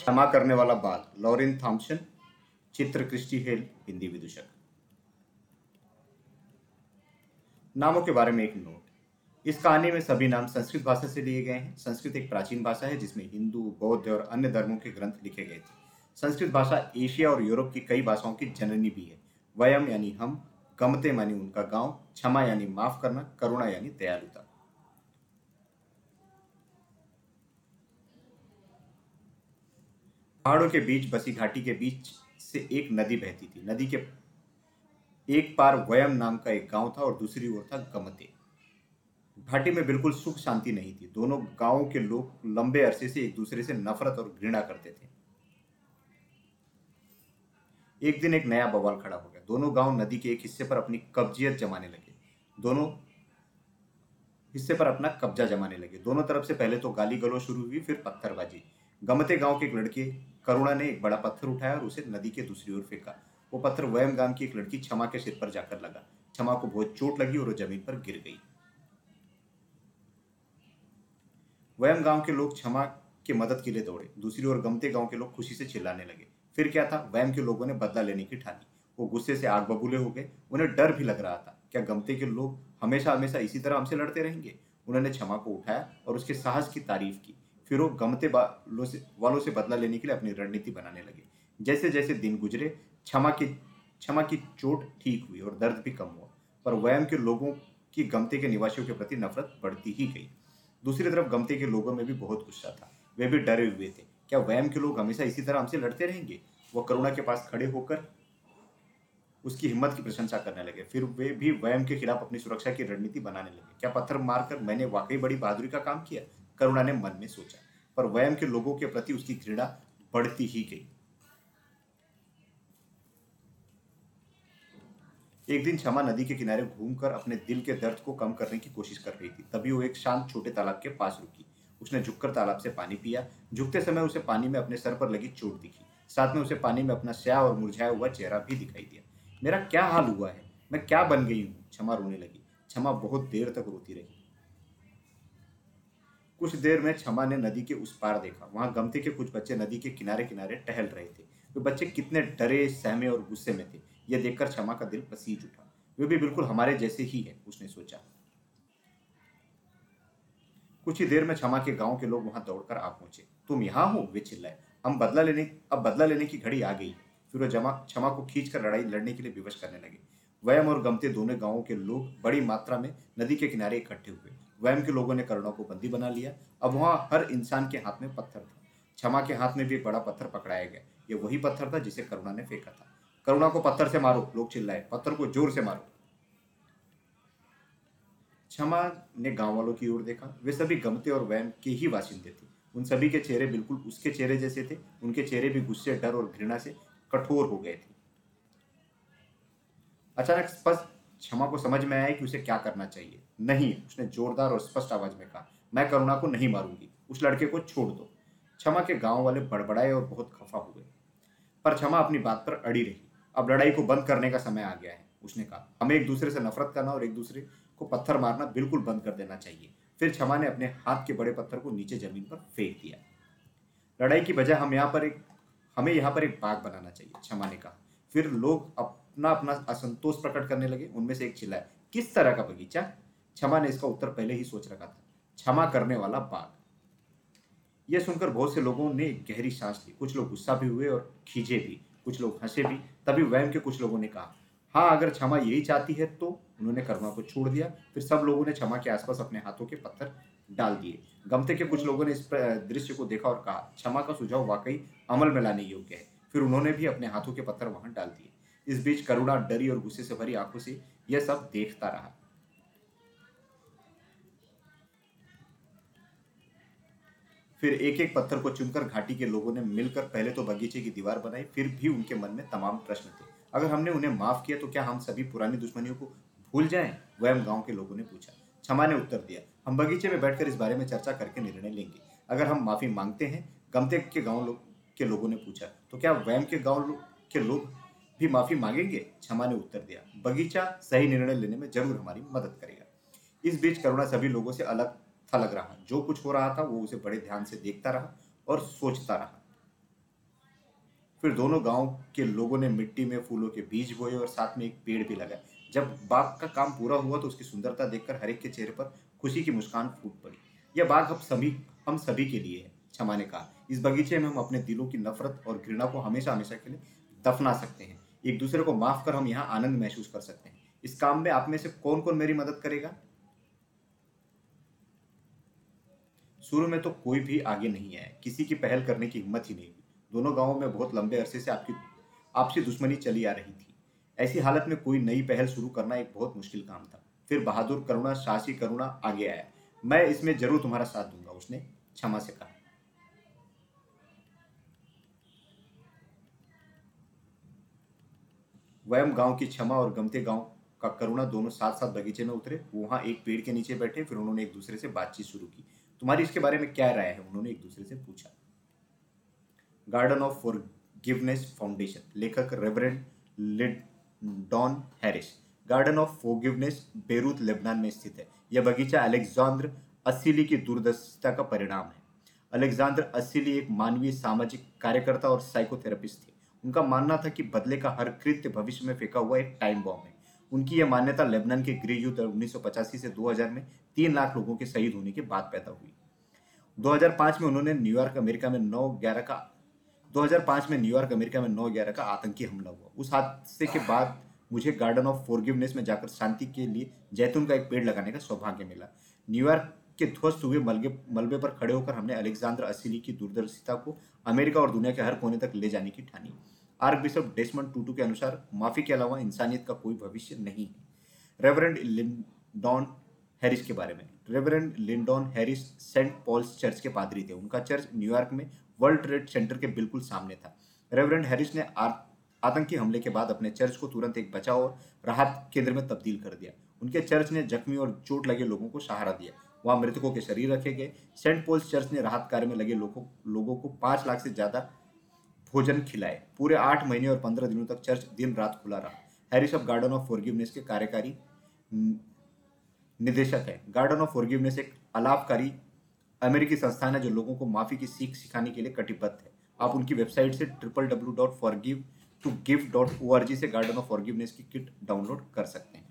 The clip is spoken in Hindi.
क्षमा करने वाला बाल, लॉरेन थॉम्सन चित्र क्रिस्टी हेल, हिंदी विदूषक। नामों के बारे में एक नोट इस कहानी में सभी नाम संस्कृत भाषा से लिए गए हैं। संस्कृत एक प्राचीन भाषा है जिसमें हिंदू, बौद्ध और अन्य धर्मों के ग्रंथ लिखे गए थे। संस्कृत भाषा एशिया और यूरोप की कई भाषाओं की जननी भी है। वयम यानी हम, गमते मानी उनका गाँव, क्षमा यानी माफ़ करना, करुणा यानी दयालुता। पहाड़ों के बीच बसी घाटी के बीच से एक नदी बहती थी। नदी के एक पार वयम नाम का एक गाँव था और दूसरी ओर था गमते। घाटी में बिल्कुल सुख शांति नहीं थी। दोनों गाँवों के लोग लंबे अरसे से एक दूसरे से नफरत और घृणा करते थे। एक दिन एक नया बवाल खड़ा हो गया। दोनों गाँव नदी के एक हिस्से पर अपनी कब्जियत जमाने लगे। दोनों हिस्से पर अपना कब्जा जमाने लगे। दोनों तरफ़ से पहले तो गाली गलो शुरू हुई, फिर पत्थरबाजी। गमते गाँव के एक लड़के, करुणा ने एक बड़ा पत्थर उठाया और उसे नदी के दूसरी ओर फेंका। वो पत्थर वयम गाँव की एक लड़की क्षमा के सिर पर जाकर लगा। क्षमा को बहुत चोट लगी और वो ज़मीन पर गिर गई। वयम गाँव के लोग क्षमा की मदद के लिए दौड़े। दूसरी ओर गमते गाँव के लोग खुशी से चिल्लाने लगे। फिर क्या था? वैम के लोगों ने बदला लेने की ठानी। वो गुस्से से आग बबूले हो गए। उन्हें डर भी लग रहा था। क्या गमते के लोग हमेशा हमेशा इसी तरह हमसे लड़ते रहेंगे? उन्होंने क्षमा को उठाया और उसके साहस की तारीफ़ की। फिर वो गमते वालों से बदला लेने के लिए अपनी रणनीति बनाने लगे। जैसे जैसे दिन गुजरे, क्षमा की क्षमा की चोट ठीक हुई और दर्द भी कम हुआ, पर वयम के लोगों की गमते के निवासियों के प्रति नफरत बढ़ती ही गई। दूसरी तरफ़ गमते के लोगों में भी बहुत गुस्सा था। वे भी डरे हुए थे। क्या वयम के लोग हमेशा इसी तरह हमसे लड़ते रहेंगे? वो करुणा के पास खड़े होकर उसकी हिम्मत की प्रशंसा करने लगे। फिर वे भी वयम के खिलाफ अपनी सुरक्षा की रणनीति बनाने लगे। क्या पत्थर मारकर मैंने वाकई बड़ी बहादुरी का काम किया? करुणा ने मन में सोचा, पर वयम के लोगों के प्रति उसकी घृणा बढ़ती ही गई। एक दिन क्षमा नदी के किनारे घूमकर अपने दिल के दर्द को कम करने की कोशिश कर रही थी। तभी वो एक शांत छोटे तालाब के पास रुकी। उसने झुककर तालाब से पानी पिया। झुकते समय उसे पानी में अपने सर पर लगी चोट दिखी। साथ में उसे पानी में अपना स्याह और मुरझाया हुआ चेहरा भी दिखाई दिया। मेरा क्या हाल हुआ है? मैं क्या बन गई हूँ? क्षमा रोने लगी। क्षमा बहुत देर तक रोती रही। कुछ देर में क्षमा ने नदी के उस पार देखा। वहाँ गमते के कुछ बच्चे नदी के किनारे किनारे टहल रहे थे। वे बच्चे कितने डरे, सहमे और गुस्से में थे। यह देखकर क्षमा का दिल पसीज उठा। वे भी बिल्कुल हमारे जैसे ही है, उसने सोचा। कुछ ही देर में क्षमा के गाँव के लोग वहाँ दौड़कर आ पहुँचे। तुम यहाँ हो वे चिल्लाए हम बदला लेने, अब बदला लेने की घड़ी आ गई। फिर वो जमा क्षमा को खींचकर लड़ाई लड़ने के लिए विवश करने लगे। वयम और गमते दोनों गाँवों के लोग बड़ी मात्रा में नदी के किनारे इकट्ठे हुए। वयम के लोगों ने करुणा को बंदी बना लिया। अब वहाँ हर इंसान के हाथ में पत्थर था। क्षमा के हाथ में भी एक बड़ा पत्थर पकड़ाया गया। ये वही पत्थर था जिसे करुणा ने फेंका था। करुणा को पत्थर से मारो, लोग चिल्लाए। पत्थर को ज़ोर से मारो। क्षमा ने गाँव वालों की ओर देखा। वे सभी गमते और वैम के ही वासिंदे थे। उन सभी के चेहरे बिल्कुल उसके चेहरे जैसे थे। उनके चेहरे भी गुस्से, डर और घृणा से कठोर हो गए थे। अचानक स्पष्ट क्षमा को समझ में आया कि उसे क्या करना चाहिए। नहीं, उसने जोरदार और स्पष्ट आवाज़ में कहा, मैं करुणा को नहीं मारूँगी, उस लड़के को छोड़ दो। क्षमा के गाँव वाले बड़बड़ाए और बहुत खफा हुए पर क्षमा अपनी बात पर अड़ी रही। अब लड़ाई को बंद करने का समय आ गया है, उसने कहा। हमें एक दूसरे से नफरत करना और एक दूसरे को पत्थर मारना बिल्कुल बंद कर देना चाहिए। फिर क्षमा ने अपने हाथ के बड़े पत्थर को नीचे ज़मीन पर फेंक दिया। लड़ाई की बजाय हम यहाँ पर एक, हमें यहाँ पर एक बाग बनाना चाहिए, क्षमा ने कहा। फिर लोग अपना अपना असंतोष प्रकट करने लगे, उनमें से एक चिल्लाए किस तरह का बगीचा? क्षमा ने इसका उत्तर पहले ही सोच रखा था, क्षमा करने वाला बाग। यह सुनकर बहुत से लोगों ने गहरी सांस ली। कुछ लोग गुस्सा भी हुए और खींचे भी, कुछ लोग हंसे भी। तभी वैम के कुछ लोगों ने कहा हाँ अगर क्षमा यही चाहती है तो? उन्होंने करुणा को छोड़ दिया। फिर सब लोगों ने क्षमा के आसपास अपने हाथों के पत्थर डाल दिए। गमते के कुछ लोगों ने इस दृश्य को देखा और कहा, क्षमा का सुझाव वाकई अमल में लाने योग्य है। फिर उन्होंने भी अपने हाथों के पत्थर वहाँ डाल दिए। इस बीच करुणा डरी और गुस्से से भरी आँखों से यह सब देखता रहा। फिर एक एक पत्थर को चुनकर घाटी के लोगों ने मिलकर पहले तो बगीचे की दीवार बनाई, फिर भी उनके मन में तमाम प्रश्न थे। अगर हमने उन्हें माफ़ किया तो क्या हम सभी पुरानी दुश्मनियों को भूल जाएँ? वह गाँव के लोगों ने पूछा। क्षमा ने उत्तर दिया, हम बगीचे में बैठकर इस बारे में चर्चा करके निर्णय लेंगे। अगर हम माफ़ी मांगते हैं, गमते के गाँव लोग के लोगों ने पूछा तो क्या वैम के गाँव के लोग भी माफ़ी मांगेंगे? क्षमा ने उत्तर दिया। बगीचा सही निर्णय लेने में ज़रूर हमारी मदद करेगा। इस बीच करुणा सभी लोगों से अलग थलग रहा। जो कुछ हो रहा था, वो उसे बड़े ध्यान से देखता रहा और सोचता रहा। फिर दोनों गाँव के लोगों ने मिट्टी में फूलों के बीज बोए और साथ में एक पेड़ भी लगाए जब बाग का काम पूरा हुआ तो उसकी सुंदरता देखकर हर एक के चेहरे पर खुशी की मुस्कान फूट पड़ी। यह बाग अब सभी, हम सभी के लिए है, क्षमा ने कहा। इस बगीचे में हम अपने दिलों की नफरत और घृणा को हमेशा हमेशा के लिए दफना सकते हैं। एक दूसरे को माफ़ कर हम यहाँ आनंद महसूस कर सकते हैं। इस काम में आप में से कौन कौन मेरी मदद करेगा? शुरू में तो कोई भी आगे नहीं आया। किसी की पहल करने की हिम्मत ही नहीं हुई। दोनों गाँवों में बहुत लंबे अरसे से आपकी, आपसी दुश्मनी चली आ रही थी। ऐसी हालत में कोई नई पहल शुरू करना एक बहुत मुश्किल काम था। फिर बहादुर करुणा, शासी करुणा आगे आया। मैं इसमें ज़रूर तुम्हारा साथ दूँगा, उसने क्षमा से कहा। वयम गाँव की क्षमा और गमते गाँव का करुणा दोनों साथ साथ बगीचे में उतरे, वहाँ एक पेड़ के नीचे बैठे, फिर उन्होंने एक दूसरे से बातचीत शुरू की। तुम्हारी इसके बारे में क्या राय है? उन्होंने एक दूसरे से पूछा। गार्डन ऑफ़ फॉरगिवनेस फाउंडेशन, लेखक Reverend Lyndon Harris. Garden of Forgiveness Beirut, Lebanon में स्थित है। यह बगीचा अलेक्जेंद्र असीली की दूरदर्शिता का परिणाम है। अलेक्जेंद्र असीली एक मानवीय, सामाजिक कार्यकर्ता और साइकोथेरेपिस्ट थे। उनका मानना था कि बदले का हर कृत्य भविष्य में फेंका हुआ एक टाइम बॉम्ब है। उनकी यह मान्यता लेबनान के गृह युद्ध उन्नीस से 2000 में तीन लाख लोगों के शहीद होने के बाद पैदा हुई। 2005 में उन्होंने न्यूयॉर्क अमेरिका में नौ ग्यारह का 2005 में न्यूयॉर्क अमेरिका में नौ ग्यारह का आतंकी हमला हुआ। उस हादसे के बाद मुझे गार्डन ऑफ़ फॉरगिवनेस में जाकर शांति के लिए जैतून का एक पेड़ लगाने का सौभाग्य मिला। न्यूयॉर्क के ध्वस्त हुए मलबे मलबे पर खड़े होकर हमने अलेक्जेंडर असीली की दूरदर्शिता को अमेरिका और दुनिया के हर कोने तक ले जाने की ठानी। आर्क बिशप डेस्मंड टूटू के अनुसार माफ़ी के अलावा इंसानियत का कोई भविष्य नहीं है। रेवरेंड लिंडॉन हैरिस के बारे में। Reverend Lyndon Harris Saint Paul's church के पादरी थे। उनका चर्च न्यूयॉर्क में वर्ल्ड ट्रेड सेंटर के बिल्कुल सामने था। रेवरेंड हैरिस ने आतंकी हमले के बाद अपने चर्च को तुरंत एक बचाव और राहत केंद्र में तब्दील कर दिया। उनके चर्च ने जख्मी और चोट लगे लोगों को सहारा दिया। वहाँ मृतकों के शरीर रखे गए। सेंट पॉल्स चर्च ने राहत कार्य में लगे लोगों लोगों को पाँच लाख से ज़्यादा भोजन खिलाए। पूरे आठ महीने और पंद्रह दिनों तक चर्च दिन रात खुला रहा। Harris of Garden of Forgiveness के कार्यकारी निदेशक है। गार्डन ऑफ़ फॉरगिवनेस एक अलाभकारी अमेरिकी संस्थान है जो लोगों को माफ़ी की सीख सिखाने के लिए कटिबद्ध है। आप उनकी वेबसाइट से triple W dot forgive to give dot O R G से गार्डन ऑफ़ फॉरगिवनेस की किट डाउनलोड कर सकते हैं।